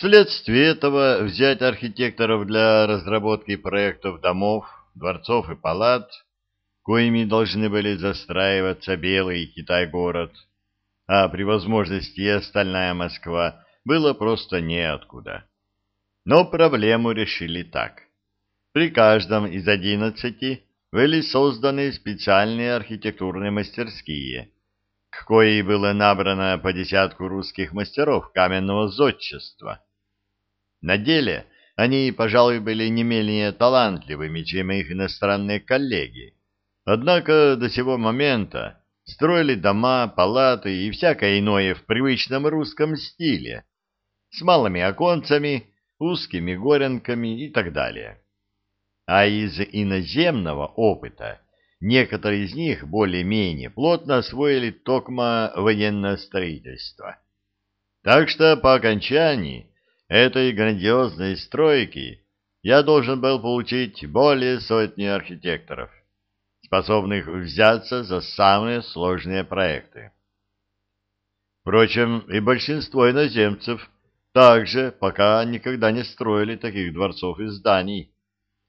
Вследствие этого взять архитекторов для разработки проектов домов, дворцов и палат, коими должны были застраиваться Белый Китай-город, а при возможности и остальная Москва, было просто неоткуда. Но проблему решили так. При каждом из одиннадцати были созданы специальные архитектурные мастерские, к коей было набрано по десятку русских мастеров каменного зодчества. На деле они, пожалуй, были не менее талантливыми, чем их иностранные коллеги. Однако до сего момента строили дома, палаты и всякое иное в привычном русском стиле, с малыми оконцами, узкими горенками и так далее. А из иноземного опыта некоторые из них более-менее плотно освоили токмо военное строительство. Так что по окончании этой грандиозной стройки я должен был получить более сотни архитекторов, способных взяться за самые сложные проекты. Впрочем, и большинство иноземцев также пока никогда не строили таких дворцов и зданий.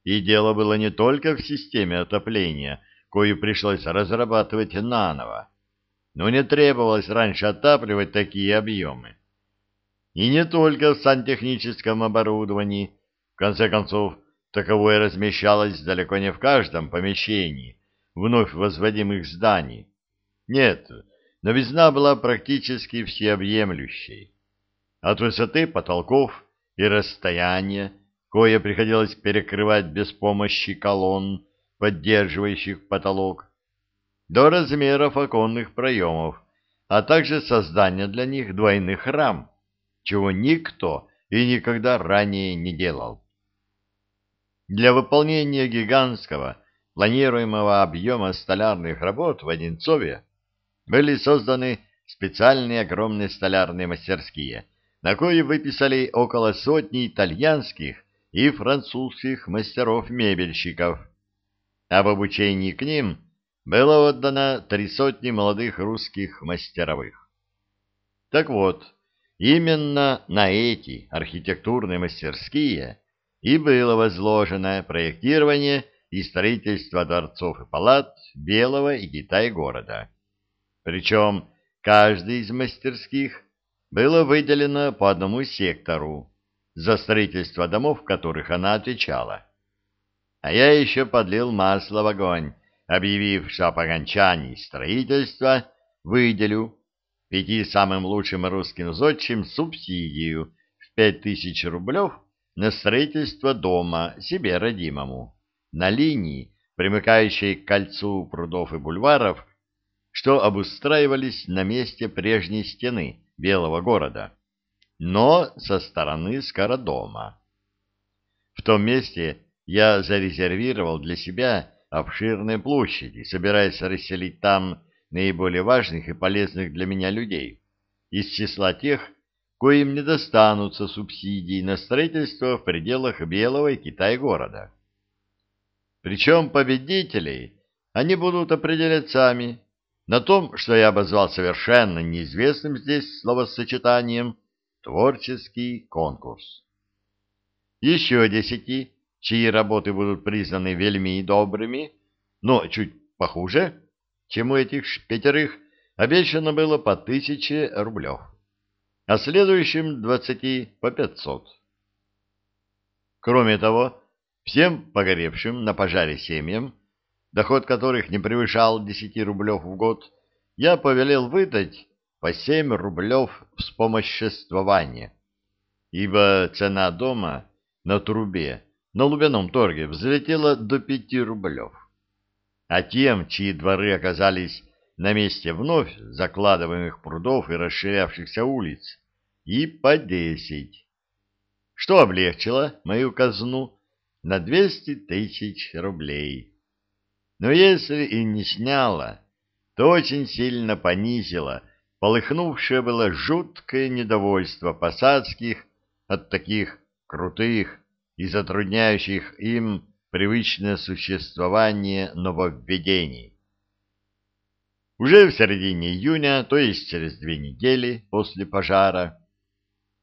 И дело было не только в системе отопления, кою пришлось разрабатывать наново, но не требовалось раньше отапливать такие объемы. И не только в сантехническом оборудовании, в конце концов, таковое размещалось далеко не в каждом помещении вновь возводимых зданий. Нет, новизна была практически всеобъемлющей. От высоты потолков и расстояния, кое приходилось перекрывать без помощи колонн, поддерживающих потолок, до размеров оконных проемов, а также создания для них двойных рам чего никто и никогда ранее не делал. Для выполнения гигантского планируемого объема столярных работ в Одинцове были созданы специальные огромные столярные мастерские, на кои выписали около сотни итальянских и французских мастеров-мебельщиков. Об обучении к ним было отдано три сотни молодых русских мастеровых. Так вот, Именно на эти архитектурные мастерские и было возложено проектирование и строительство дворцов и палат Белого и Китай-города. Причем каждый из мастерских было выделено по одному сектору, за строительство домов, которых она отвечала. А я еще подлил масло в огонь, объявив, что по окончании строительства выделю пяти самым лучшим русским зодчим субсидию в пять тысяч рублев на строительство дома себе родимому на линии, примыкающей к кольцу прудов и бульваров, что обустраивались на месте прежней стены Белого города, но со стороны Скородома. В том месте я зарезервировал для себя обширные площади, собираясь расселить там наиболее важных и полезных для меня людей, из числа тех, коим не достанутся субсидии на строительство в пределах Белого и Китай-города. Причем победителей они будут определять сами на том, что я обозвал совершенно неизвестным здесь словосочетанием «творческий конкурс». Еще десяти, чьи работы будут признаны вельми добрыми, но чуть похуже, чем у этих пятерых обещано было по тысяче рублев, а следующим двадцати по пятьсот. Кроме того, всем погоревшим на пожаре семьям, доход которых не превышал десяти рублев в год, я повелел выдать по семь рублев вспомоществования, ибо цена дома на трубе на Лубяном торге взлетела до пяти рублев а тем, чьи дворы оказались на месте вновь закладываемых прудов и расширявшихся улиц, и по десять, что облегчило мою казну на двести тысяч рублей. Но если и не сняло, то очень сильно понизило полыхнувшее было жуткое недовольство посадских от таких крутых и затрудняющих им привычное существование нововведений. Уже в середине июня, то есть через две недели после пожара,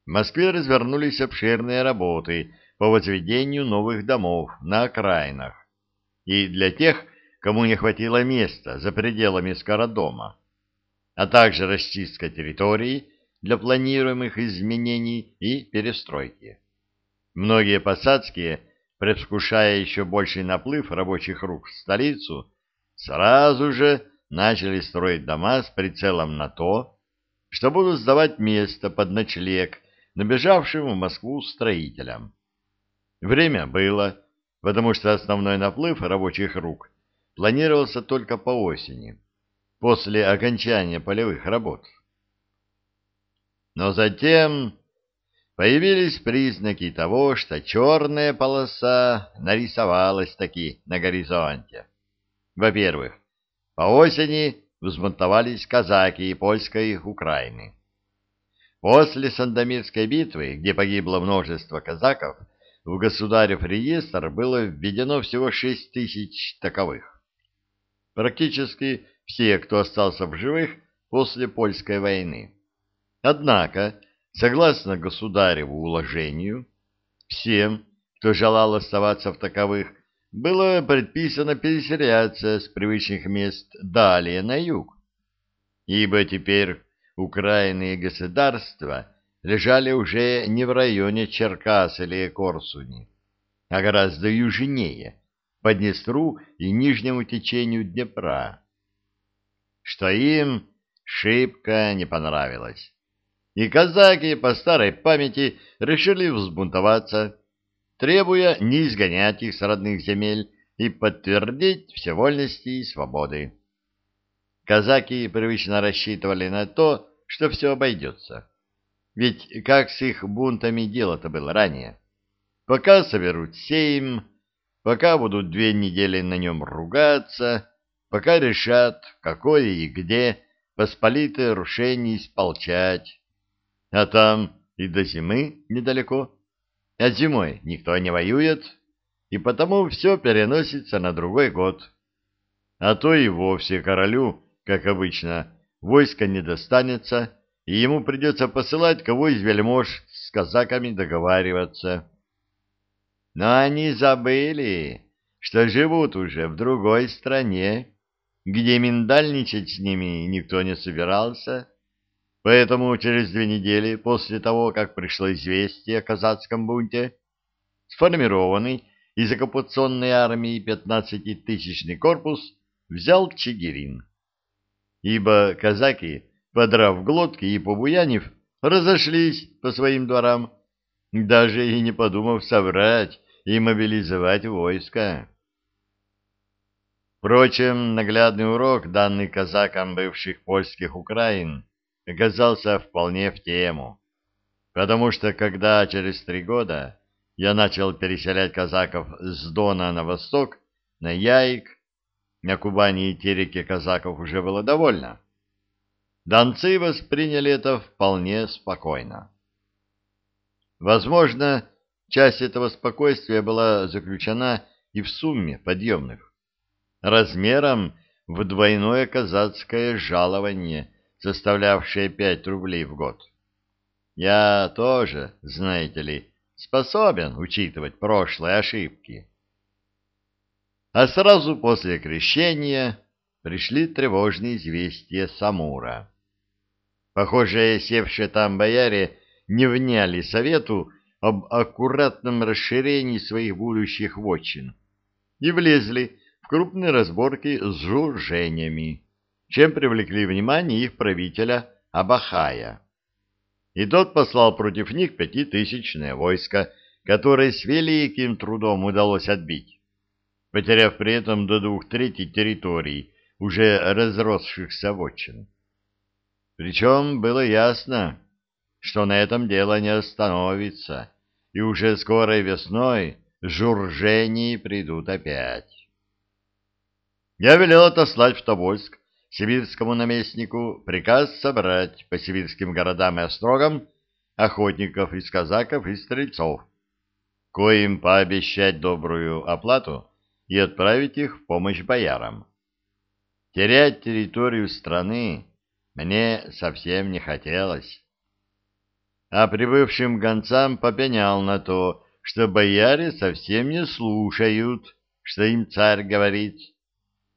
в Москве развернулись обширные работы по возведению новых домов на окраинах. И для тех, кому не хватило места за пределами скородома, а также расчистка территории для планируемых изменений и перестройки. Многие посадские, предвкушая еще больший наплыв рабочих рук в столицу, сразу же начали строить дома с прицелом на то, что будут сдавать место под ночлег набежавшим в Москву строителям. Время было, потому что основной наплыв рабочих рук планировался только по осени, после окончания полевых работ. Но затем появились признаки того, что черная полоса нарисовалась таки на горизонте. Во-первых, по осени взбунтовались казаки польской Украины. После Сандомирской битвы, где погибло множество казаков, в государев реестр было введено всего шесть тысяч таковых. Практически все, кто остался в живых после польской войны. Однако, согласно государеву уложению, всем, кто желал оставаться в таковых, было предписано переселяться с привычных мест далее на юг, ибо теперь Украины и государства лежали уже не в районе Черкас или Корсуни, а гораздо южнее, по Днестру и нижнему течению Днепра, что им шибко не понравилось. И казаки по старой памяти решили взбунтоваться, требуя не изгонять их с родных земель и подтвердить все вольности и свободы. Казаки привычно рассчитывали на то, что все обойдется. Ведь как с их бунтами дело-то было ранее? Пока соберут сейм, пока будут две недели на нем ругаться, пока решат, какое и где посполитое рушение исполчать. А там и до зимы недалеко. А зимой никто не воюет, и потому все переносится на другой год. А то и вовсе королю, как обычно, войска не достанется, и ему придется посылать кого из вельмож с казаками договариваться. Но они забыли, что живут уже в другой стране, где миндальничать с ними никто не собирался. Поэтому через две недели после того, как пришло известие о казацком бунте, сформированный из оккупационной армии пятнадцатитысячный корпус взял Чигирин ибо казаки, подрав глотки и побуянив, разошлись по своим дворам, даже и не подумав соврать и мобилизовать войско. Впрочем, наглядный урок, данный казакам бывших польских Украин, оказался вполне в тему, потому что когда через три года я начал переселять казаков с Дона на восток, на Яик, на Кубани и Тереке казаков уже было довольно. Донцы восприняли это вполне спокойно. Возможно, часть этого спокойствия была заключена и в сумме подъемных, размером в двойное казацкое жалование, составлявшее пять рублей в год. Я тоже, знаете ли, способен учитывать прошлые ошибки. А сразу после крещения пришли тревожные известия Самура. Похоже, севшие там бояре не вняли совету об аккуратном расширении своих будущих вотчин и влезли в крупные разборки с журжениями, чем привлекли внимание их правителя Абахая. И тот послал против них пятитысячное войско, которое с великим трудом удалось отбить потеряв при этом до двух третей территорий, уже разросшихся вотчин. Причем было ясно, что на этом дело не остановится, и уже скорой весной журжении придут опять. Я велел отослать в Тобольск сибирскому наместнику приказ собрать по сибирским городам и острогам охотников из казаков и стрельцов, коим пообещать добрую оплату и отправить их в помощь боярам. Терять территорию страны мне совсем не хотелось. а прибывшим гонцам попенял на то, что бояре совсем не слушают, что им царь говорит.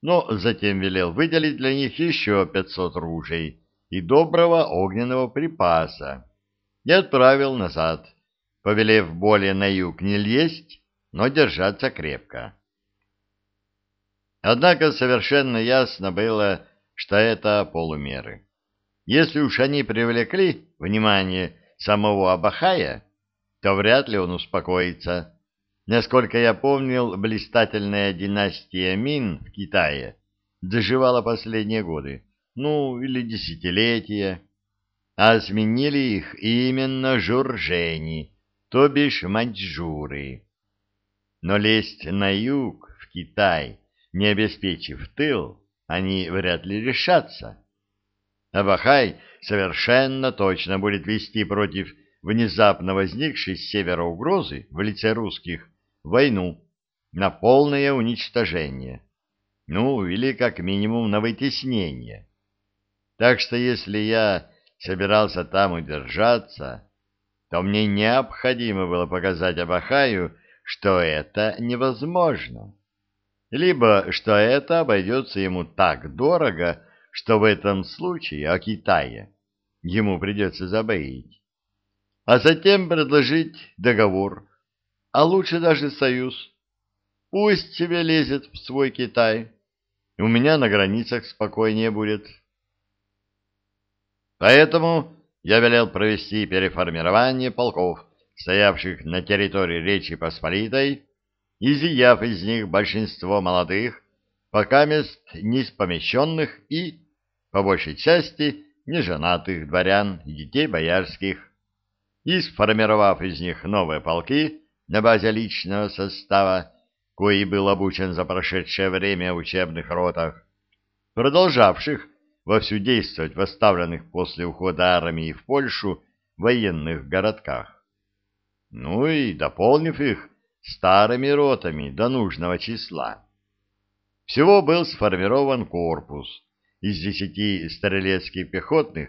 Но затем велел выделить для них еще пятьсот ружей и доброго огненного припаса и отправил назад, повелев более на юг не лезть, но держаться крепко. Однако совершенно ясно было, что это полумеры. Если уж они привлекли внимание самого Абахая, то вряд ли он успокоится. Насколько я помнил, блистательная династия Мин в Китае доживала последние годы, ну, или десятилетия, а сменили их именно журжени, то бишь маньчжуры. Но лезть на юг, в Китай, не обеспечив тыл, они вряд ли решатся. Абахай совершенно точно будет вести против внезапно возникшей с севера угрозы в лице русских войну на полное уничтожение, ну или как минимум на вытеснение. Так что если я собирался там удержаться, то мне необходимо было показать Абахаю, что это невозможно. Либо что это обойдется ему так дорого, что в этом случае о Китае ему придется забыть. А затем предложить договор, а лучше даже союз. Пусть себе лезет в свой Китай. У меня на границах спокойнее будет. Поэтому я велел провести переформирование полков, стоявших на территории Речи Посполитой, изъяв из них большинство молодых, пока мест неиспомещенных и, по большей части, неженатых дворян и детей боярских, и сформировав из них новые полки на базе личного состава, кои был обучен за прошедшее время в учебных ротах, продолжавших вовсю действовать в оставленных после ухода армии в Польшу военных городках. Ну и дополнив их старыми ротами до нужного числа. Всего был сформирован корпус из десяти стрелецких пехотных,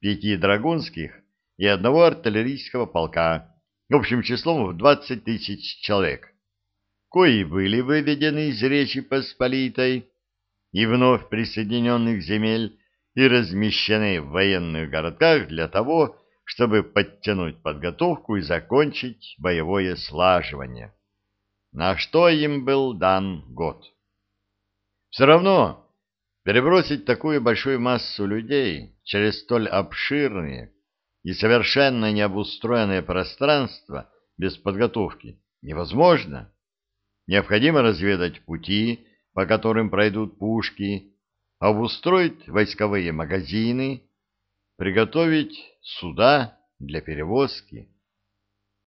пяти драгунских и одного артиллерийского полка, общим числом в двадцать тысяч человек, кои были выведены из Речи Посполитой и вновь присоединенных земель и размещены в военных городках для того, чтобы подтянуть подготовку и закончить боевое слаживание, на что им был дан год. Все равно перебросить такую большую массу людей через столь обширные и совершенно необустроенное пространство без подготовки невозможно. Необходимо разведать пути, по которым пройдут пушки, обустроить войсковые магазины, приготовить суда для перевозки.